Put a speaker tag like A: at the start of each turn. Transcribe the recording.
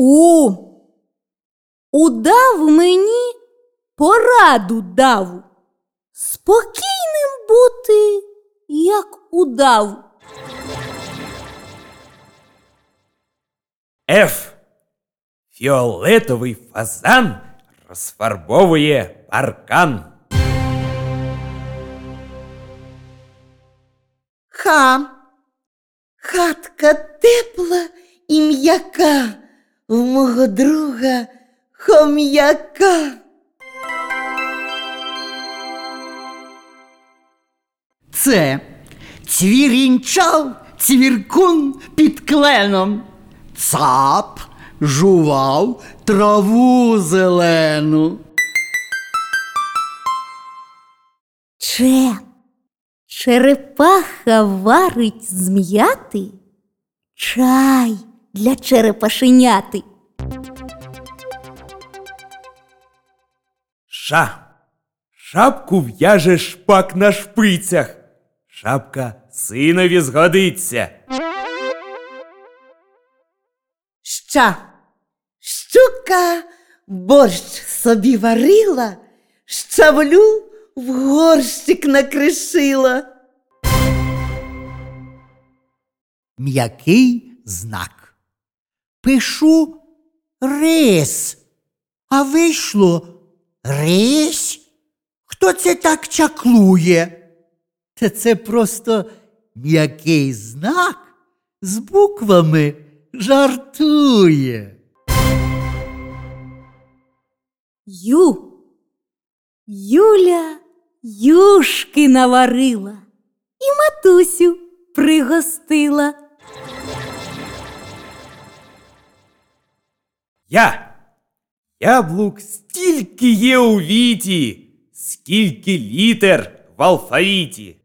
A: У. Удав мені пораду дав. Спокійним бути, як удав.
B: Ф. Фіолетовий фазан розфарбовує паркан.
C: Ха. Хатка тепла і м'яка в мого друга хом'яка.
D: Це цвірінчав цвіркун під кленом. Цап жував траву зелену.
A: Че. Черепаха варить з м'яти чай для черепашеняти.
B: Ша. Шапку в'яже шпак на шпицях. Шапка синові згодиться.
C: Ща. Щука борщ собі варила, щавлю в горщик накришила.
D: М'який знак. Пишу рис, а вийшло рись. Хто це так чаклує? Та це просто м'який знак з буквами жартує.
A: Ю. Юля юшки наварила і матусю пригостила.
B: Я. Яблук стільки є у віті, скільки літер в алфавіті.